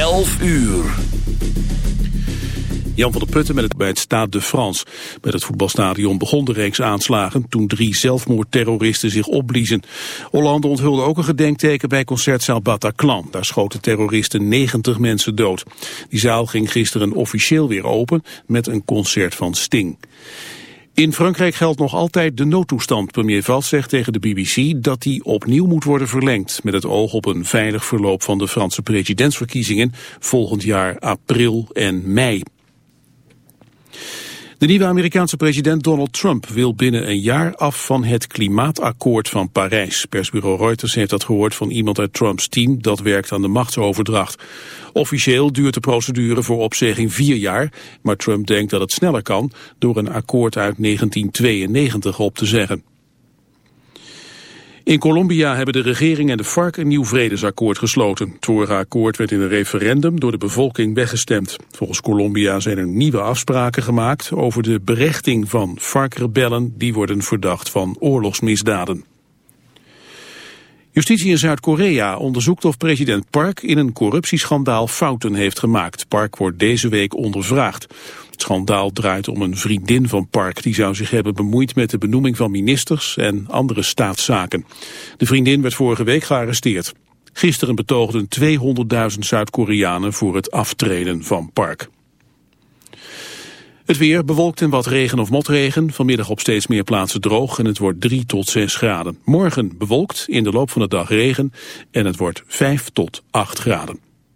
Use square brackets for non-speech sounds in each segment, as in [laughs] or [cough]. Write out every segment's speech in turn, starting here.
11 uur. Jan van der Putten met het, bij het Stade de France. Bij het voetbalstadion begon de reeks aanslagen toen drie zelfmoordterroristen zich opbliezen. Hollande onthulde ook een gedenkteken bij concertzaal Bataclan. Daar schoten terroristen 90 mensen dood. Die zaal ging gisteren officieel weer open met een concert van Sting. In Frankrijk geldt nog altijd de noodtoestand. Premier Valls zegt tegen de BBC dat die opnieuw moet worden verlengd... met het oog op een veilig verloop van de Franse presidentsverkiezingen... volgend jaar april en mei. De nieuwe Amerikaanse president Donald Trump wil binnen een jaar af van het klimaatakkoord van Parijs. Persbureau Reuters heeft dat gehoord van iemand uit Trumps team dat werkt aan de machtsoverdracht. Officieel duurt de procedure voor opzegging vier jaar, maar Trump denkt dat het sneller kan door een akkoord uit 1992 op te zeggen. In Colombia hebben de regering en de FARC een nieuw vredesakkoord gesloten. Het vorige akkoord werd in een referendum door de bevolking weggestemd. Volgens Colombia zijn er nieuwe afspraken gemaakt over de berechting van FARC-rebellen die worden verdacht van oorlogsmisdaden. Justitie in Zuid-Korea onderzoekt of president Park in een corruptieschandaal fouten heeft gemaakt. Park wordt deze week ondervraagd. Het schandaal draait om een vriendin van Park die zou zich hebben bemoeid met de benoeming van ministers en andere staatszaken. De vriendin werd vorige week gearresteerd. Gisteren betoogden 200.000 Zuid-Koreanen voor het aftreden van Park. Het weer bewolkt en wat regen of motregen. Vanmiddag op steeds meer plaatsen droog en het wordt 3 tot 6 graden. Morgen bewolkt, in de loop van de dag regen en het wordt 5 tot 8 graden.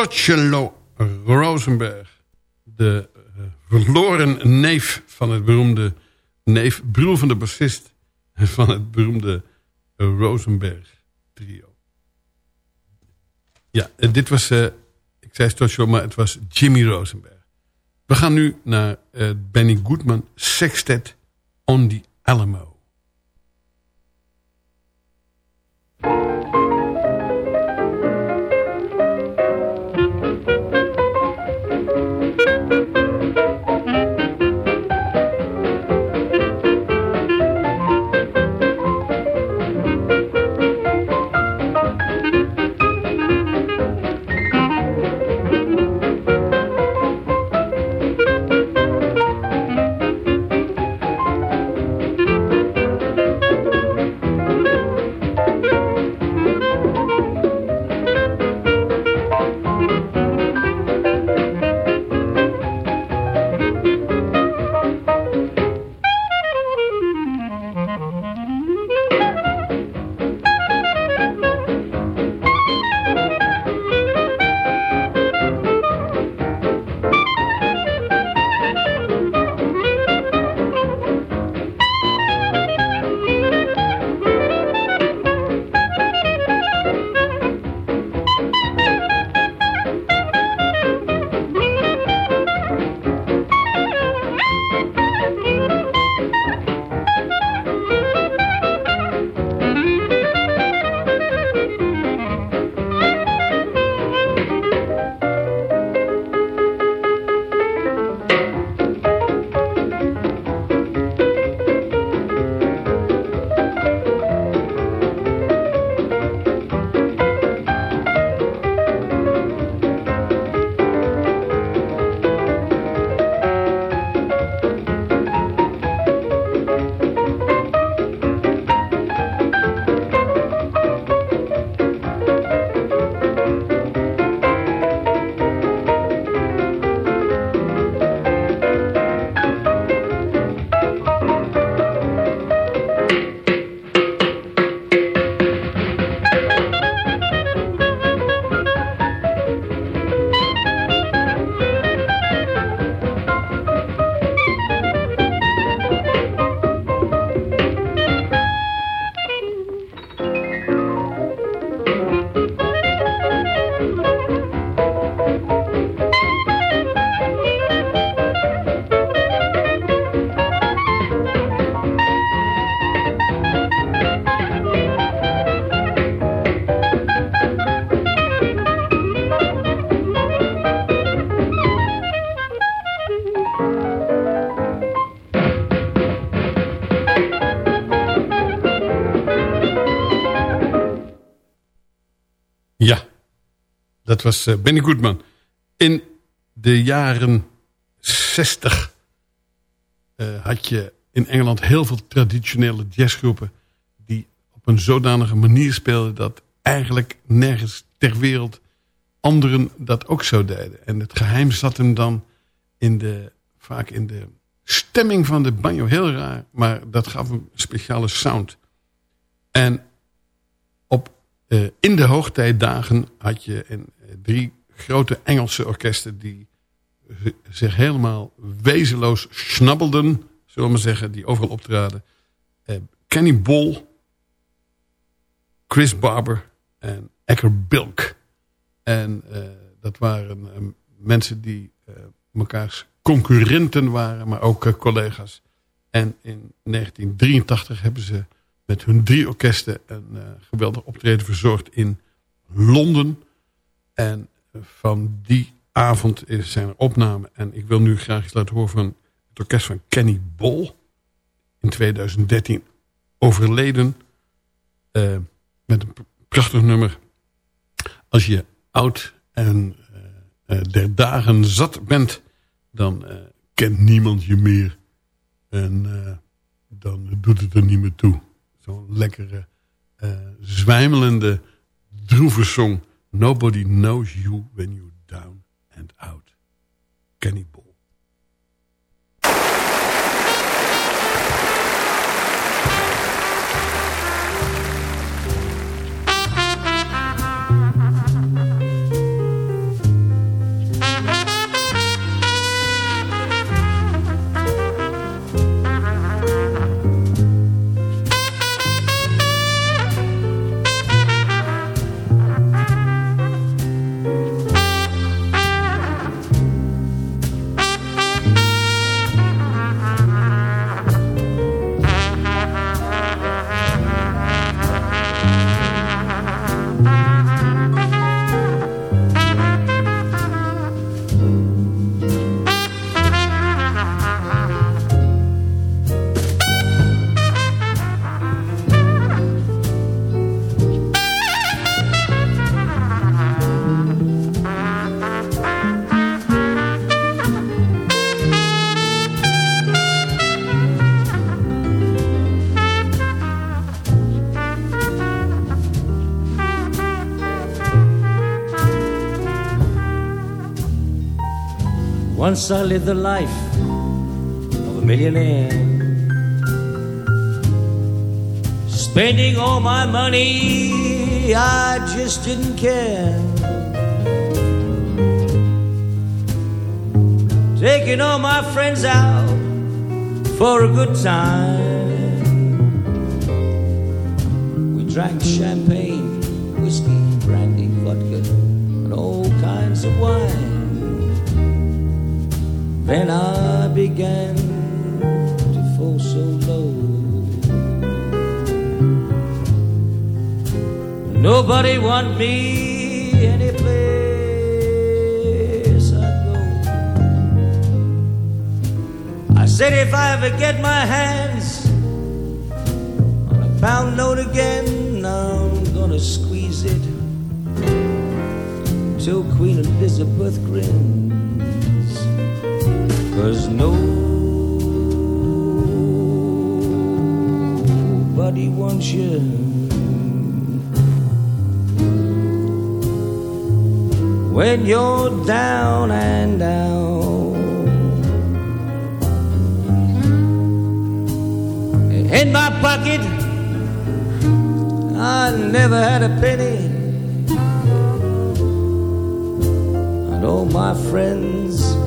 Stochelo Rosenberg. De uh, verloren neef van het beroemde... neef, broer van de bassist van het beroemde Rosenberg trio. Ja, uh, dit was... Ik zei Stochelo, maar het was Jimmy Rosenberg. We gaan nu naar Benny Goodman Sextet on the Alamo. Dat was uh, Benny Goodman. In de jaren 60 uh, had je in Engeland heel veel traditionele jazzgroepen... die op een zodanige manier speelden... dat eigenlijk nergens ter wereld anderen dat ook zo deden. En het geheim zat hem dan in de, vaak in de stemming van de banjo. Heel raar, maar dat gaf een speciale sound. En uh, in de hoogtijdagen had je... een drie grote Engelse orkesten die zich helemaal wezenloos snabbelden, zullen we maar zeggen, die overal optraden. Eh, Kenny Ball, Chris Barber en Ecker Bilk. En dat waren mensen die mekaars concurrenten waren, maar ook collega's. En in 1983 hebben ze met hun drie orkesten een geweldig optreden verzorgd in Londen. En van die avond zijn er opnamen. En ik wil nu graag iets laten horen van het orkest van Kenny Bol. In 2013 overleden. Uh, met een prachtig nummer. Als je oud en uh, uh, der dagen zat bent. Dan kent niemand je meer. En dan doet het er niet meer toe. Lekkere, zwijmelende, droeve song Nobody knows you when you're down and out. Kenny Ball. Once I lived the life of a millionaire. Spending all my money, I just didn't care. Taking all my friends out for a good time. We drank champagne, whiskey, brandy, vodka, and all kinds of wine. Then I began to fall so low. Nobody want me any place I go. I said if I ever get my hands on a pound note again, I'm gonna squeeze it till Queen Elizabeth grins. Cause nobody wants you. When you're down and out. In my pocket, I never had a penny. And all my friends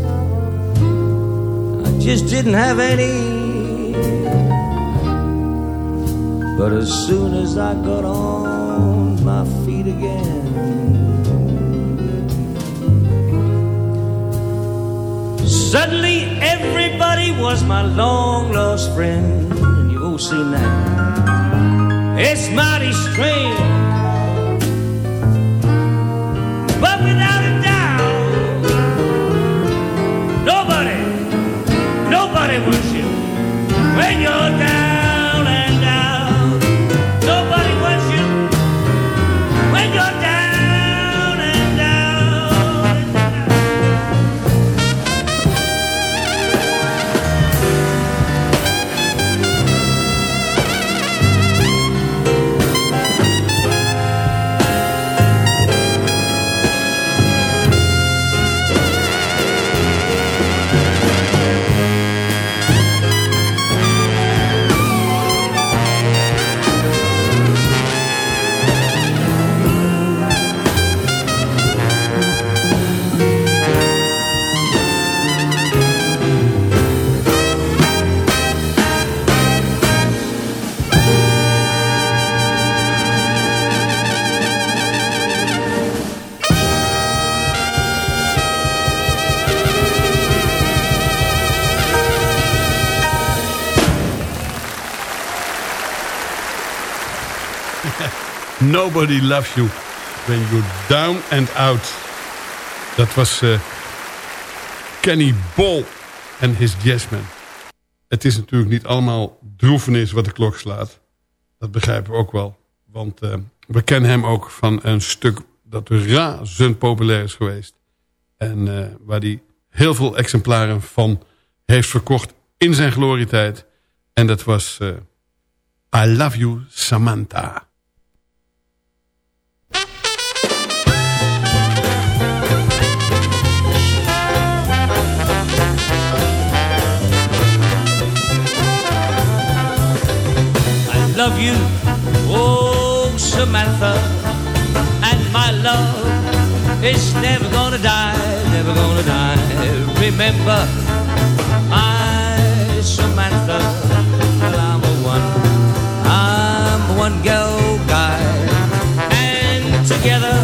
just didn't have any. But as soon as I got on my feet again, suddenly everybody was my long lost friend. And you've all seen that. It's mighty strange. But without when you're down [laughs] Nobody loves you when you're down and out. Dat was eh, Kenny Ball en his jazzmen. Het is natuurlijk niet allemaal droefenis wat de klok slaat. Dat begrijpen we ook wel. Want eh, we kennen hem ook van een stuk dat razend populair is geweest. En eh, waar hij heel veel exemplaren van heeft verkocht in zijn glorietijd. En dat was I Love You Samantha. Love you, oh Samantha, and my love is never gonna die, never gonna die. Remember, my Samantha, well I'm a one, I'm one girl guy, and together,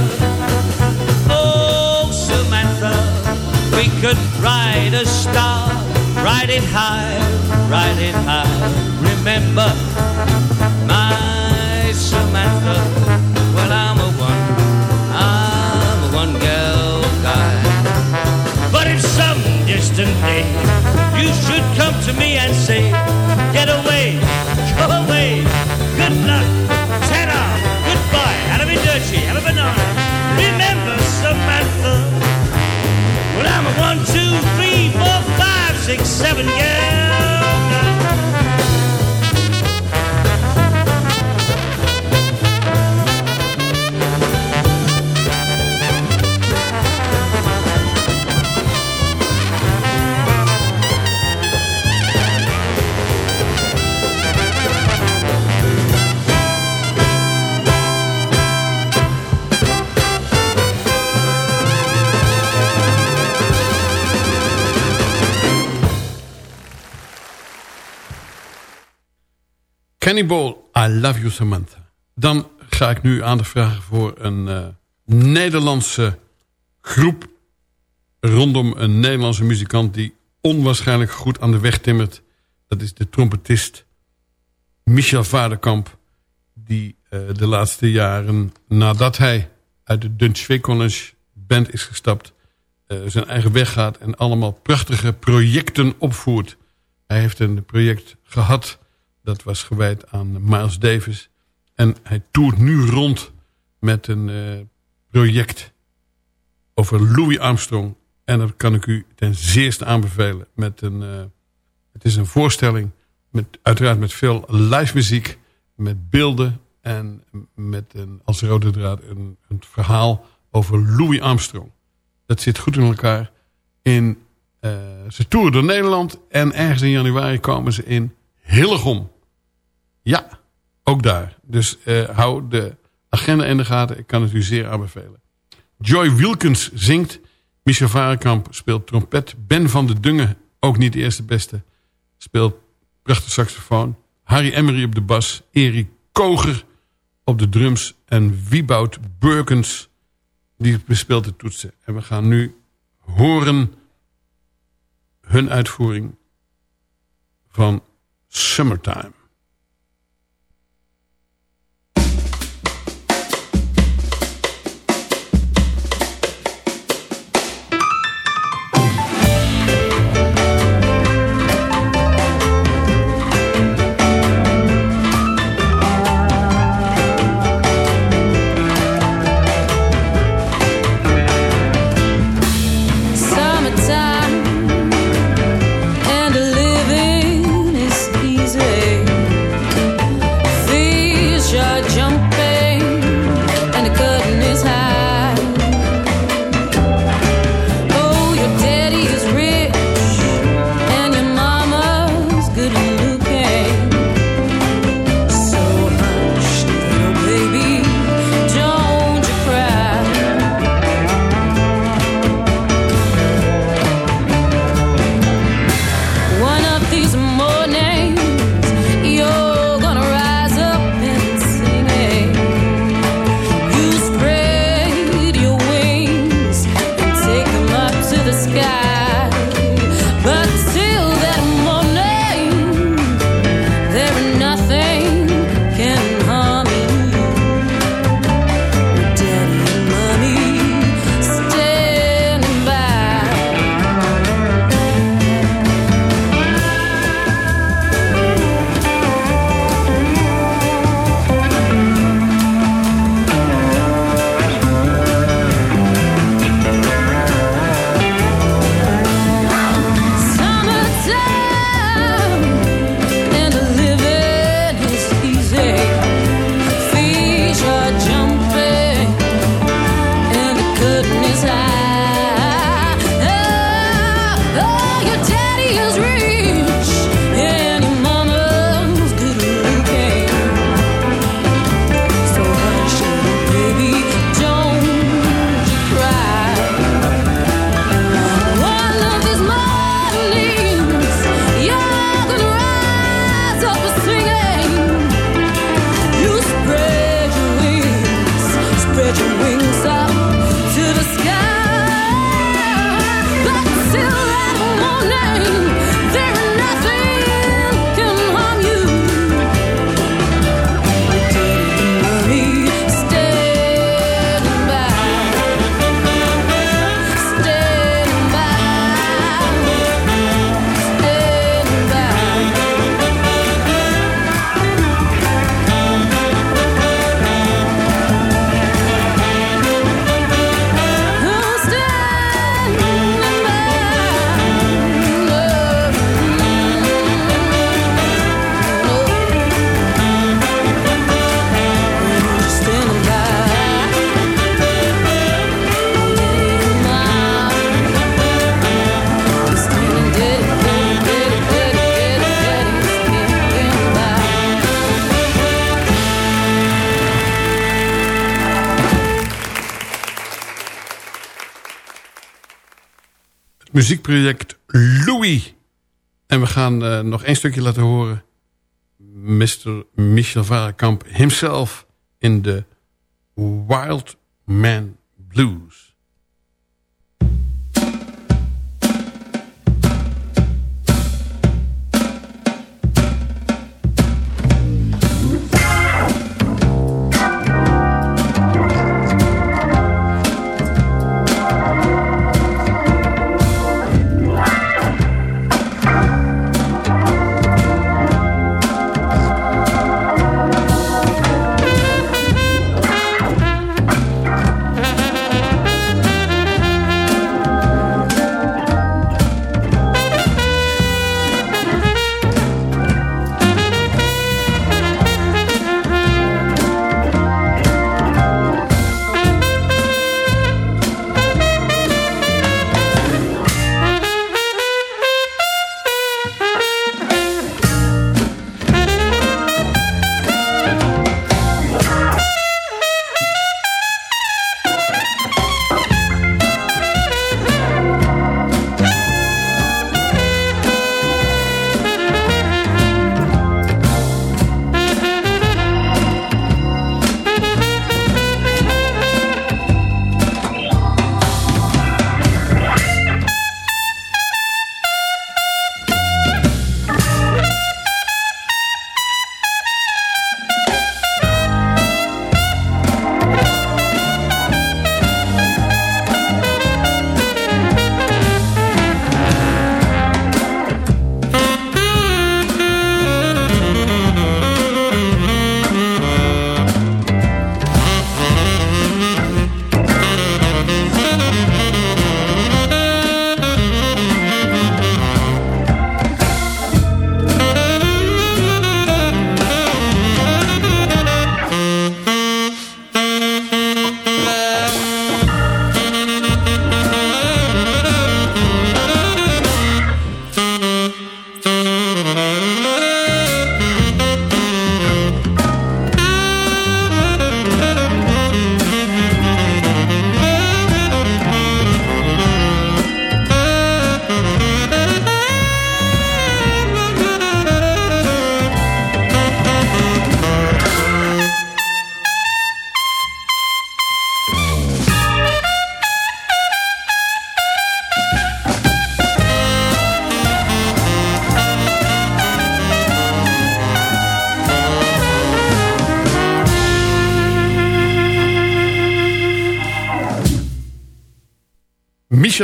oh Samantha, we could ride a star, ride it high, ride it high. Remember day you should come to me and say, Get away, go away, good luck, goodbye, arrivederci, have a banana. Remember Samantha. Well, I'm a one, two, three, four, five, six, seven girl Cannibal, I Love You Samantha. Dan ga ik nu aandacht vragen voor een eh, Nederlandse groep... rondom een Nederlandse muzikant... die onwaarschijnlijk goed aan de weg timmert. Dat is de trompetist Michel Vaderkamp... die eh, de laatste jaren, nadat hij uit de Dutch College band is gestapt... eh, zijn eigen weg gaat en allemaal prachtige projecten opvoert. Hij heeft een project gehad... Dat was gewijd aan Miles Davis. En hij toert nu rond met een eh, project over Louis Armstrong. En dat kan ik u ten zeerste aanbevelen. Met een, eh, het is een voorstelling, met, uiteraard met veel live muziek, met beelden en met een, als rode draad een, een verhaal over Louis Armstrong. Dat zit goed in elkaar. In, eh, ze toeren door Nederland en ergens in januari komen ze in Hillegom. Ja, ook daar. Dus eh, hou de agenda in de gaten. Ik kan het u zeer aanbevelen. Joy Wilkins zingt. Michel Varenkamp speelt trompet. Ben van de Dungen, ook niet de eerste beste, speelt prachtig saxofoon. Harry Emery op de bas. Erik Koger op de drums. En Wieboud Burkens, die bespeelt de toetsen. En we gaan nu horen hun uitvoering van Summertime. Summertime high. Muziekproject Louis. En we gaan eh, nog één stukje laten horen Mr. Michel Varenkamp himself in de Wild Man Blues.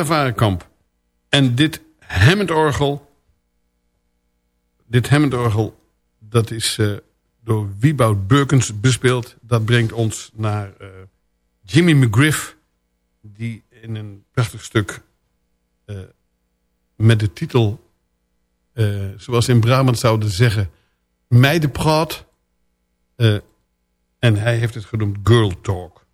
Varenkamp. En dit Hammond-orgel... Dit Hammond-orgel, dat is eh, door Wieboud Burkens bespeeld. Dat brengt ons naar eh, Jimmy McGriff... die in een prachtig stuk eh, met de titel... zoals in Brabant zouden zeggen... Meidenpraat... en hij heeft het genoemd Girl Talk.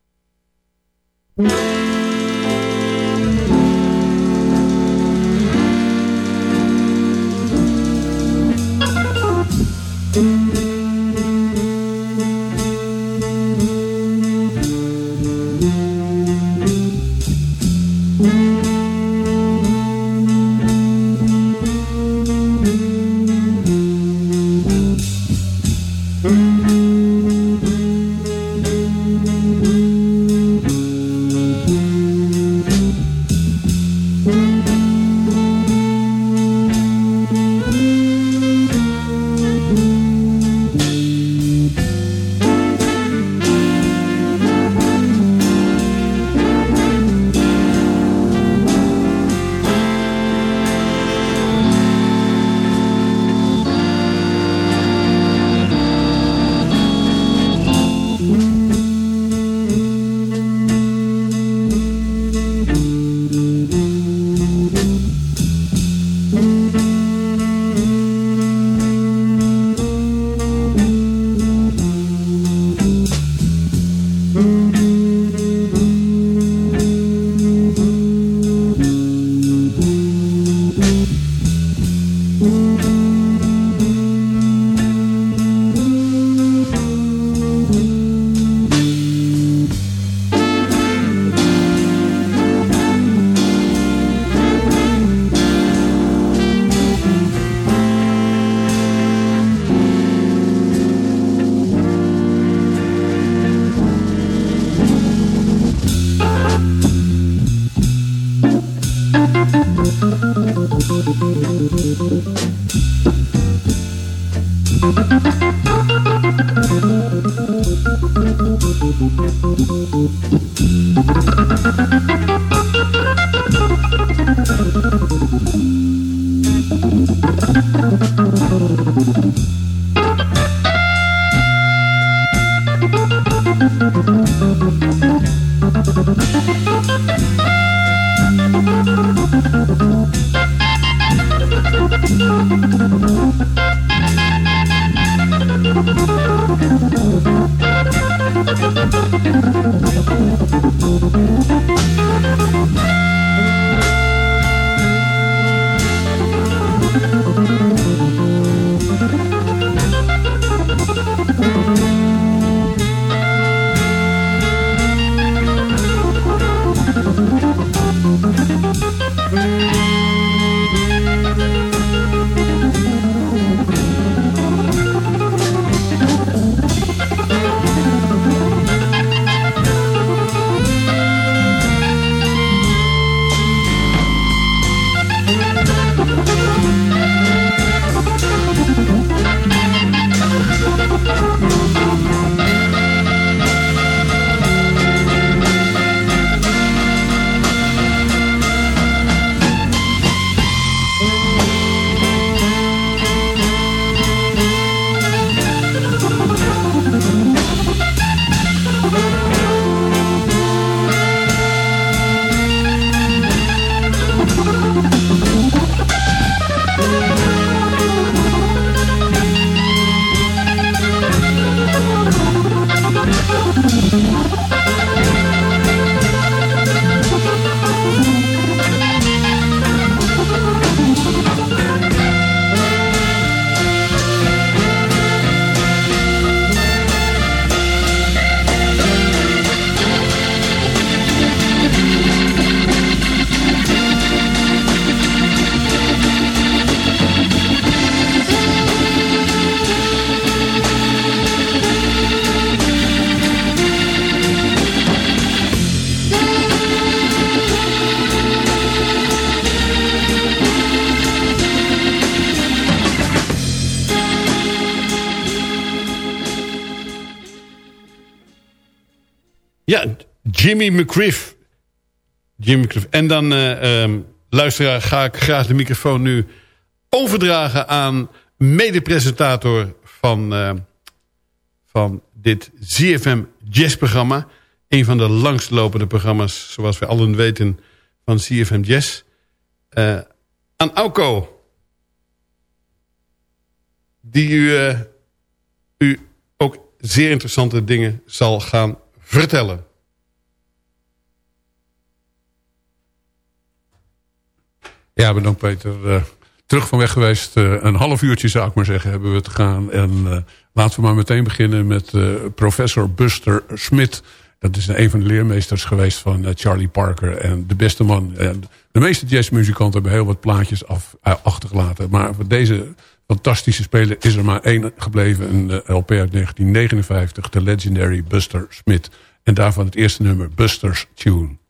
Ja, Jimmy McGriff. Jimmy McGriff. En dan, eh ehm, luisteraar, ga ik graag de microfoon nu overdragen aan mede-presentator van, eh, van dit ZFM Jazz-programma. Een van de langstlopende programma's, zoals we allen weten, van ZFM Jazz. Eh, aan Auko. Die u, eh, u ook zeer interessante dingen zal gaan vertellen. Ja, bedankt Peter. Eh, terug van weg geweest. eh, een half uurtje zou ik maar zeggen hebben we te gaan. En eh, laten we maar meteen beginnen met professor Buster Smith. Dat is een van de leermeesters geweest van Charlie Parker. En de beste man. De meeste jazzmuzikanten hebben heel wat plaatjes af, achtergelaten. Maar deze fantastische speler is er maar één gebleven. Een eh, LP uit 1959. De legendary Buster Smith. En daarvan het eerste nummer Buster's Tune.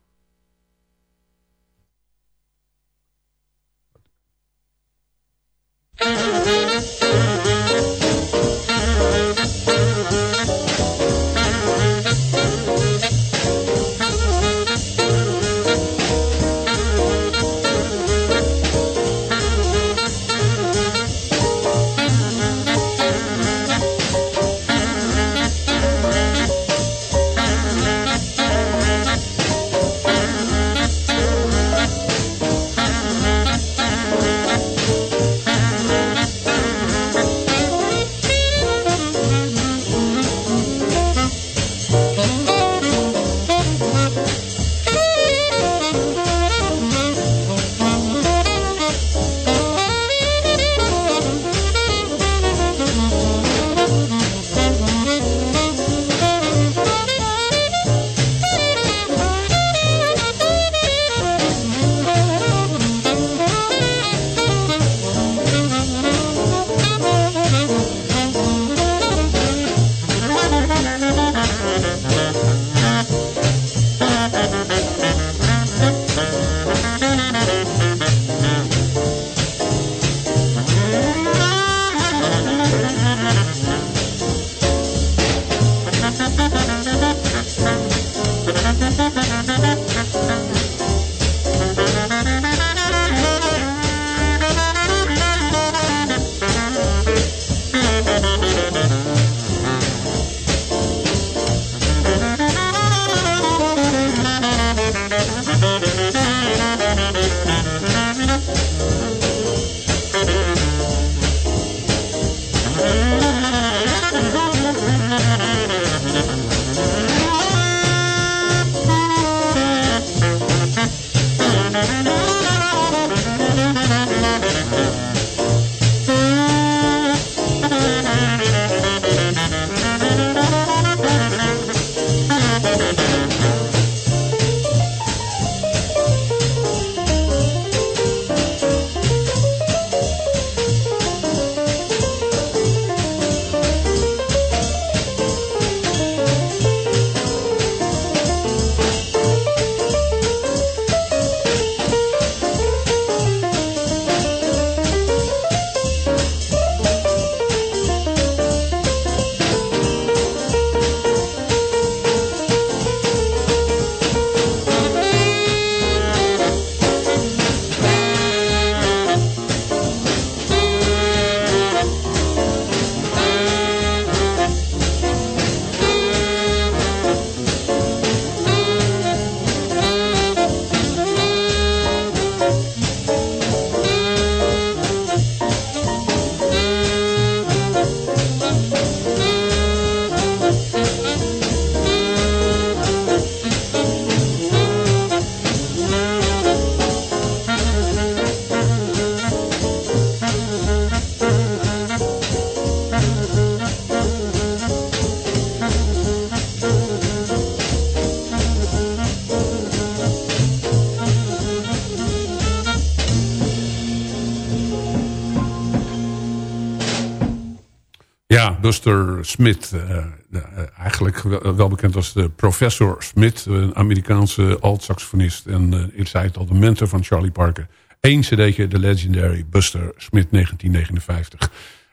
Buster Smith. eh, eh, eigenlijk wel, bekend als de professor Smith. Een Amerikaanse alt-saxofonist. En eh, ik zei het al, de mentor van Charlie Parker. Eén cd'tje, de legendary Buster Smith 1959.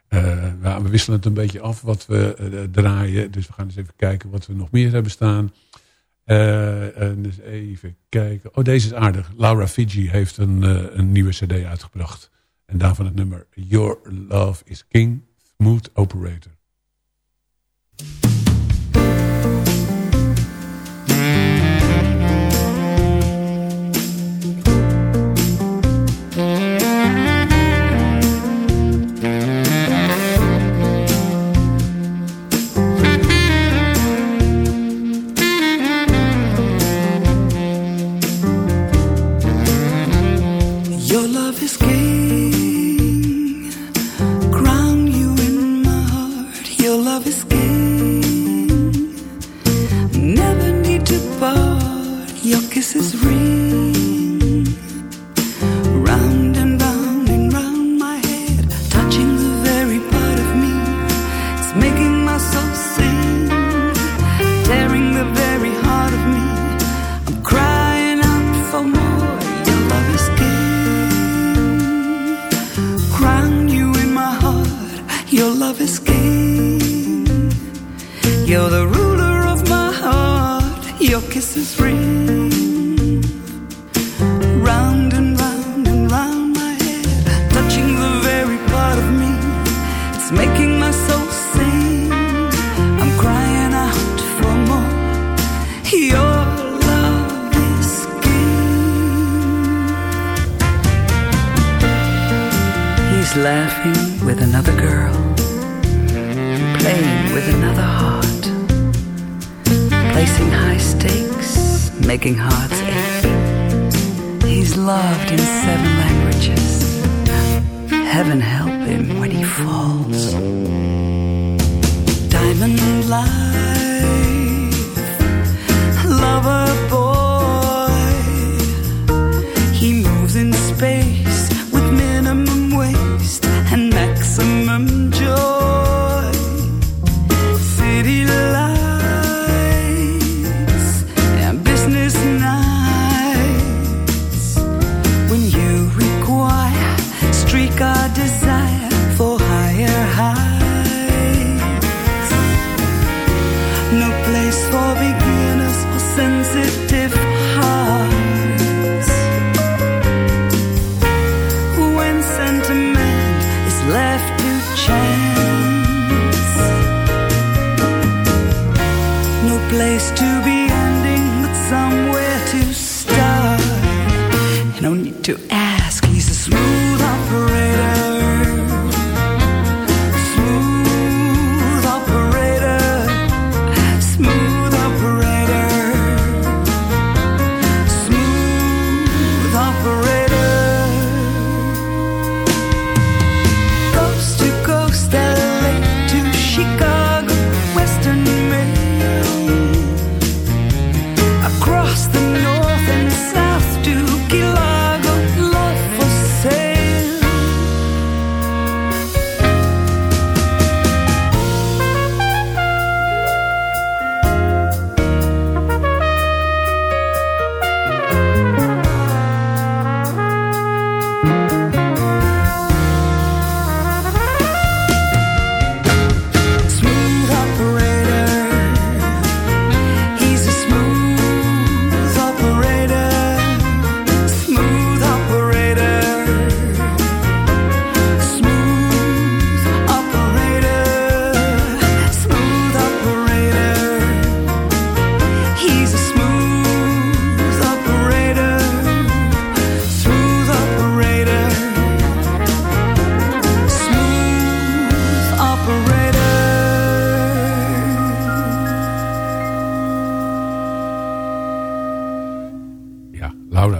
Eh, ja, we wisselen het een beetje af wat we eh, draaien. Dus we gaan eens even kijken wat we nog meer hebben staan. Eh, en dus even kijken. Oh, deze is aardig. Laura Fiji heeft een, eh, een nieuwe cd uitgebracht. En daarvan het nummer Your Love is King, Smooth Operator. God decides.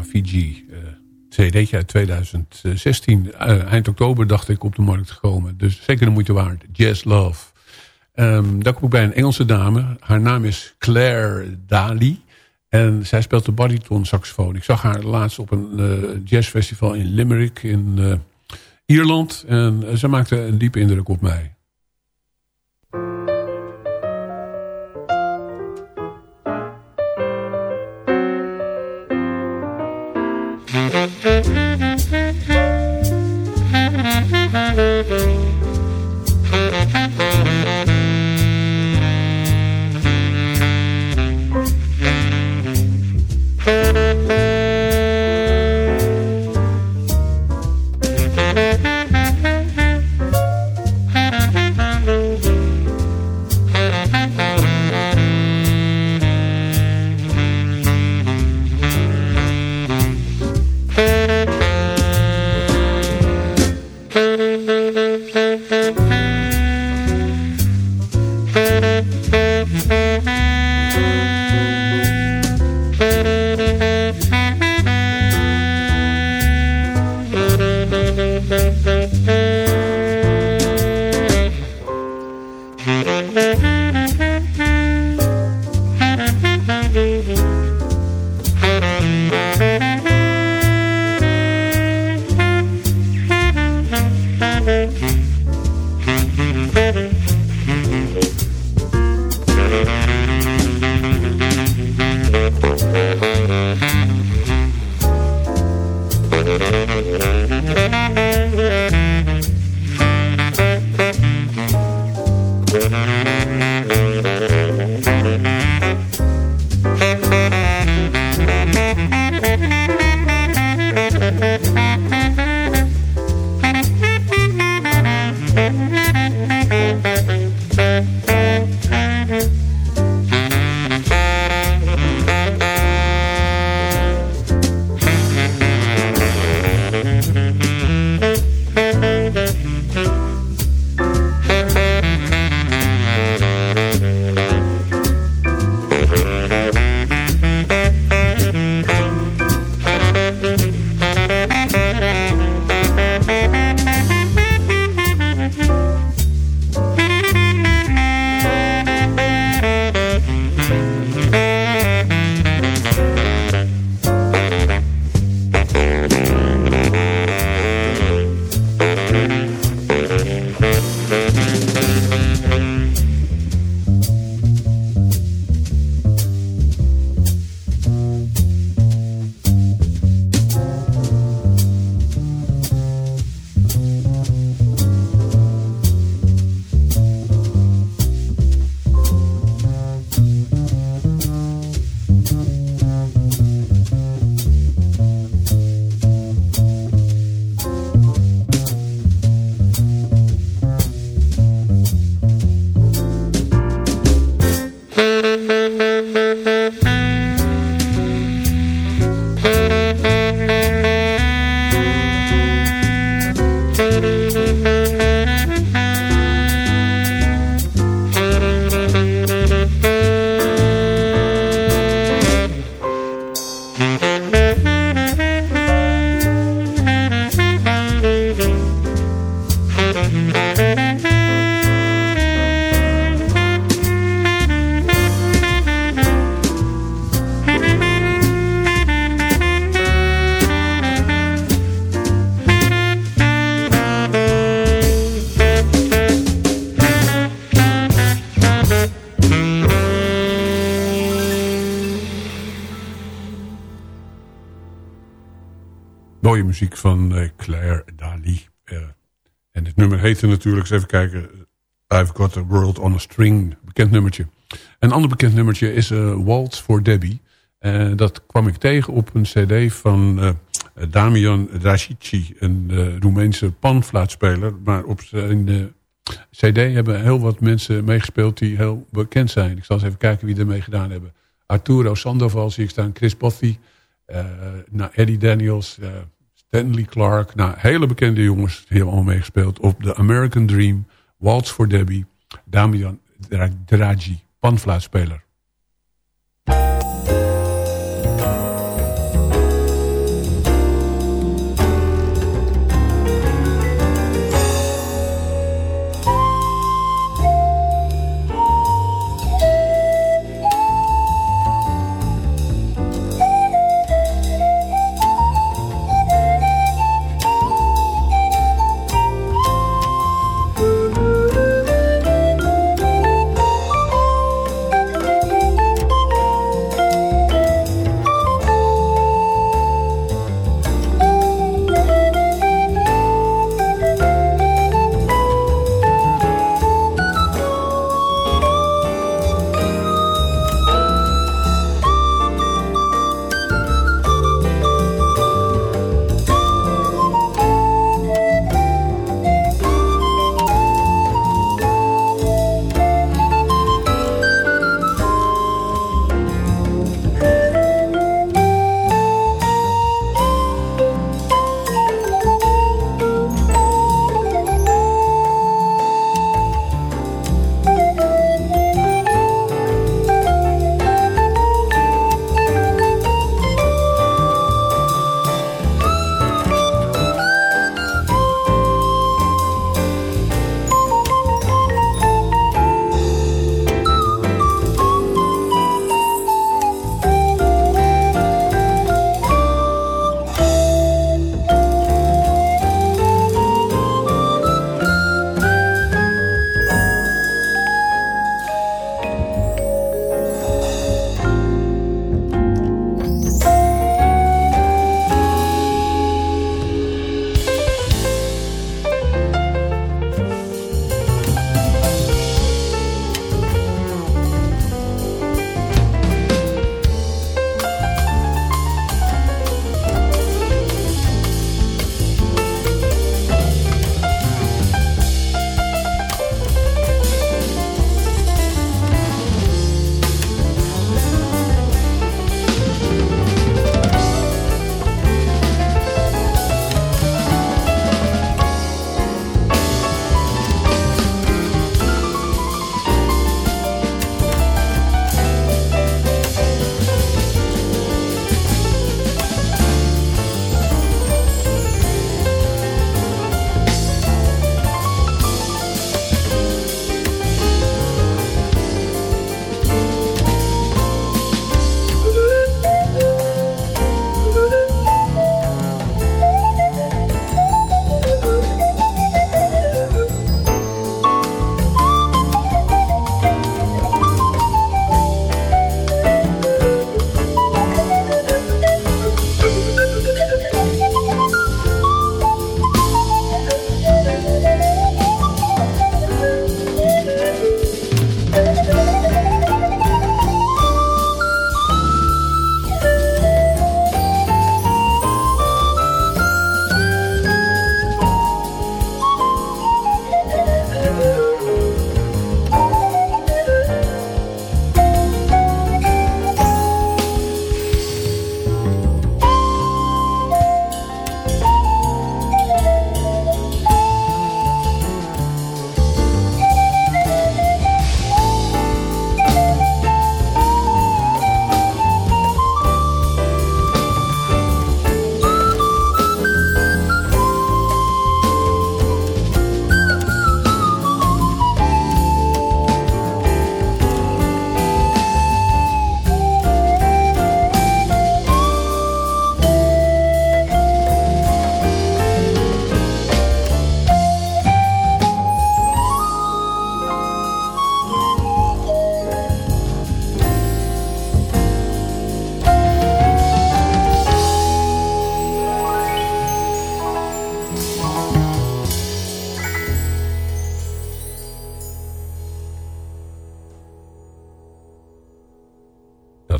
Fiji. eh CD'tje uit 2016. eh, eind oktober dacht ik op de markt gekomen. Dus zeker de moeite waard. Jazz Love. Ehm daar kom ik bij een Engelse dame. Haar naam is Claire Daly. En zij speelt de bariton saxofoon. Ik zag haar laatst op een eh, jazzfestival in Limerick in eh, Ierland. En eh, ze maakte een diepe indruk op mij. Muziek van eh, Claire Dali. Eh, en het nummer heette natuurlijk, eens even kijken... I've Got a World on a String, bekend nummertje. Een ander bekend nummertje is uh, Waltz for Debbie. Dat kwam ik tegen op een cd van Damian Dracici, een Roemeense panfluitspeler. Maar op zijn cd hebben heel wat mensen meegespeeld die heel bekend zijn. Ik zal eens even kijken wie er mee gedaan hebben. Arturo Sandoval zie ik staan, Chris Bothy, nou, Eddie Daniels, Stanley Clark. Nou, hele bekende jongens hebben allemaal meegespeeld op The American Dream, Waltz for Debbie, Damian Draci, panfluitspeler.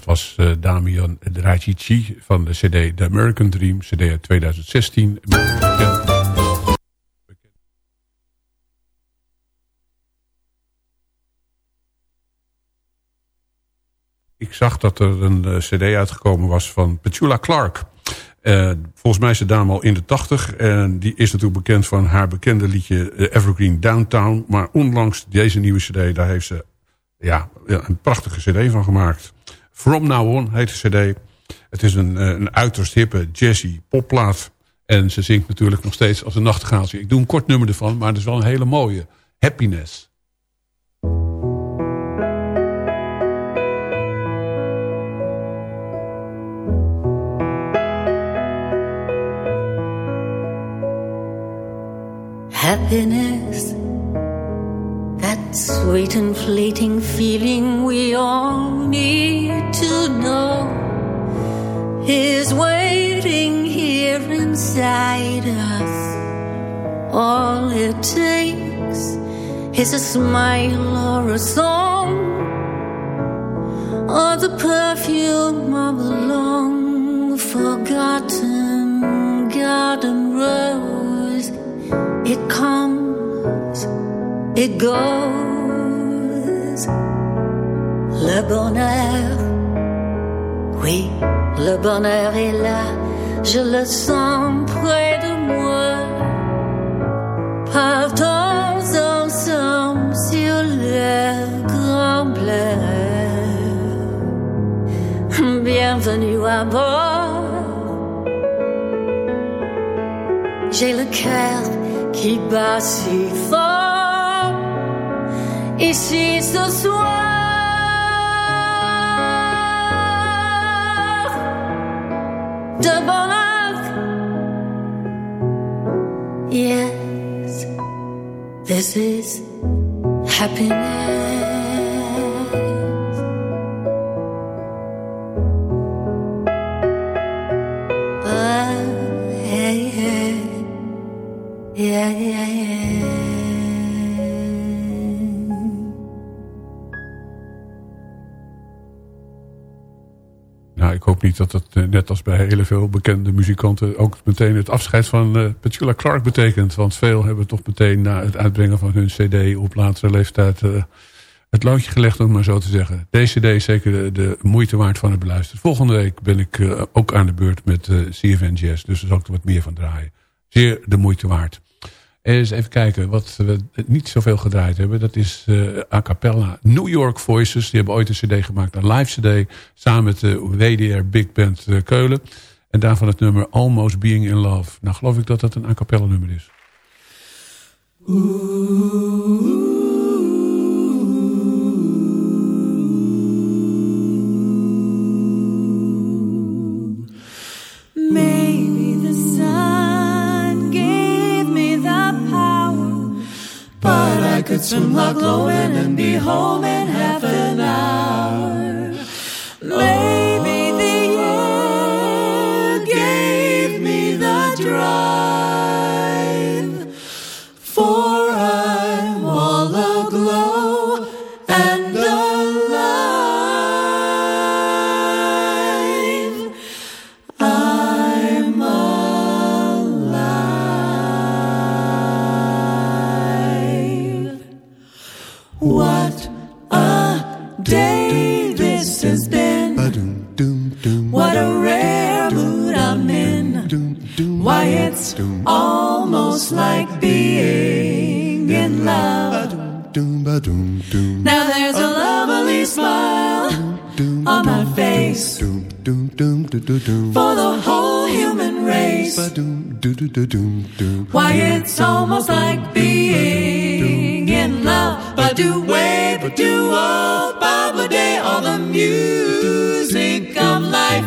Was eh, Damian Dragici van de cd The American Dream, cd uit 2016. Ik zag dat er een eh, cd uitgekomen was van Petula Clark. Eh, volgens mij is de dame al in de tachtig. En die is natuurlijk bekend van haar bekende liedje Evergreen Downtown. Maar onlangs deze nieuwe cd, daar heeft ze ja, een prachtige cd van gemaakt. From Now On heet de cd. Het is een, eh, een uiterst hippe jazzy popplaat. En ze zingt natuurlijk nog steeds als een nachtegaaltje. Ik doe een kort nummer ervan, maar het is wel een hele mooie. Happiness. Happiness, sweet and fleeting feeling we all need to know, is waiting here inside us. All it takes is a smile or a song, or the perfume of a long forgotten garden rose. It comes, it goes. Le bonheur, oui, le bonheur est là, je le sens près de moi. Partons ensemble sur le grand bleu. Bienvenue à bord. J'ai le cœur qui bat si fort ici ce soir de. Yes, this is happiness. Dat het eh, net als bij hele veel bekende muzikanten... ook meteen het afscheid van eh Petula Clark betekent. Want veel hebben toch meteen na het uitbrengen van hun cd... op latere leeftijd eh, het loodje gelegd, om maar zo te zeggen. Deze cd is zeker de, moeite waard van het beluisteren. Volgende week ben ik ook aan de beurt met CFN Jazz. Dus daar zal ik er wat meer van draaien. Zeer de moeite waard. Eens even kijken, wat we niet zoveel gedraaid hebben... dat is eh, a cappella New York Voices. Die hebben ooit een cd gemaakt, een live cd... samen met de WDR Big Band eh, Keulen. En daarvan het nummer Almost Being in Love. Nou geloof ik dat dat een a cappella nummer is. would swim low and be home and have. For the whole human race. Why, it's almost like being in love. But do way, but do oh, Baba day, all the music of life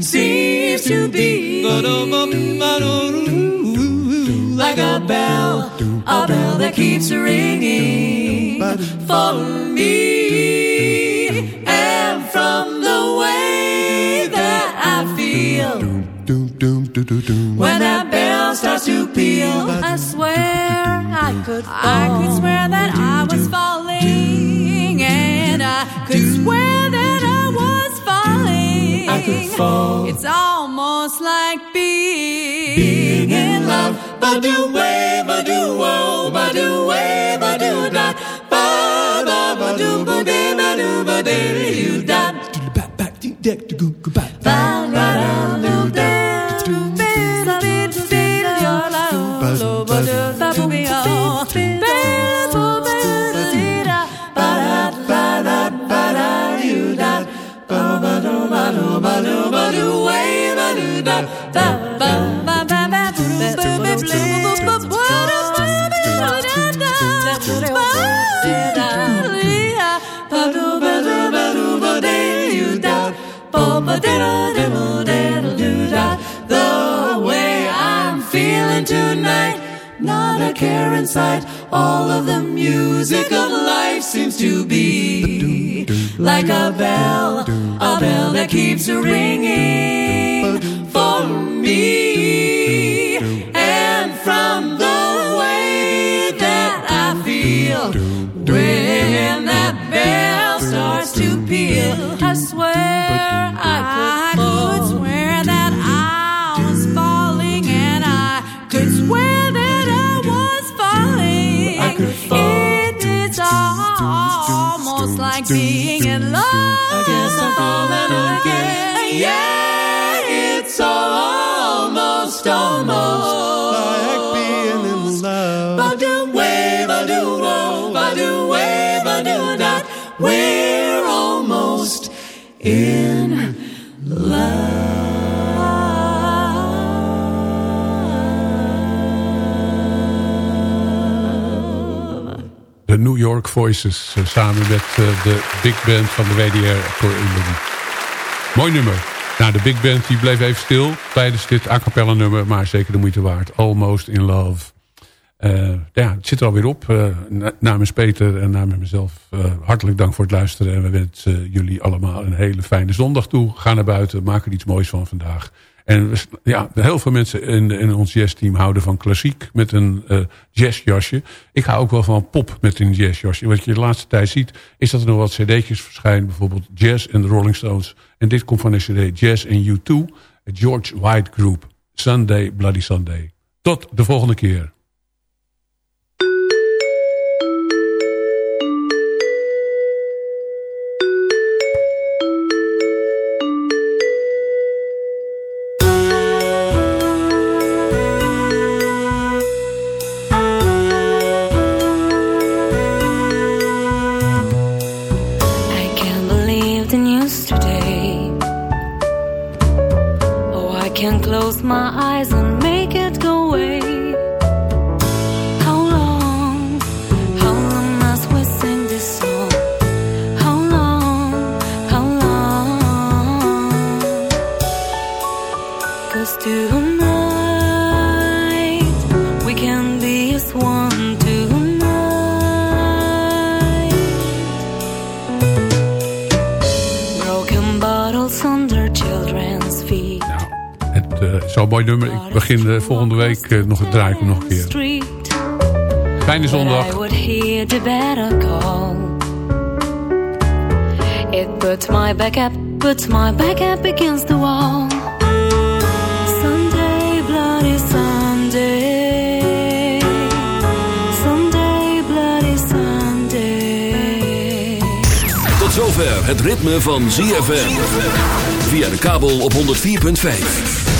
seems to be like a bell, a bell that keeps ringing for me. Could swear that I was falling, and I could swear that I was falling. I could fall. It's almost like being, being in love. Ba-do way, ba-do wo, ba-do way, ba-do da. Ba ba ba do ba de ba do ba de The way I'm feeling tonight, not a care in sight. All of the music of life seems to be like a bell, a bell that keeps ringing me. And from the way that I feel when that bell starts to peal, I swear I could swear that I was falling, and I could swear that I was falling. It is almost like being in love. I guess I'm falling again. Yeah, Voices eh, samen met eh, de big band van de WDR. Mooi nummer. Nou, de big band die bleef even stil tijdens dit a cappella nummer, maar zeker de moeite waard. Almost in Love. Eh, ja, het zit er alweer op. Na- namens Peter en namens mezelf hartelijk dank voor het luisteren. En we wensen jullie allemaal een hele fijne zondag toe. Ga naar buiten, maak er iets moois van vandaag. En we ja, heel veel mensen in, in ons jazzteam houden van klassiek met een eh, jazzjasje. Ik hou ook wel van pop met een jazzjasje. Wat je de laatste tijd ziet, is dat er nog wat cd'tjes verschijnen. Bijvoorbeeld Jazz en de Rolling Stones. En dit komt van de cd Jazz en U2. het George White Group. Sunday, Bloody Sunday. Tot de volgende keer. My eyes mooi nummer. Ik begin eh, volgende week eh, nog het draaien nog een keer. Fijne zondag. would hear the better call. It puts my back up, puts my back up against the wall. Sunday, bloody Sunday. Sunday, bloody Sunday. Tot zover het ritme van ZFM. Via de kabel op 104.5.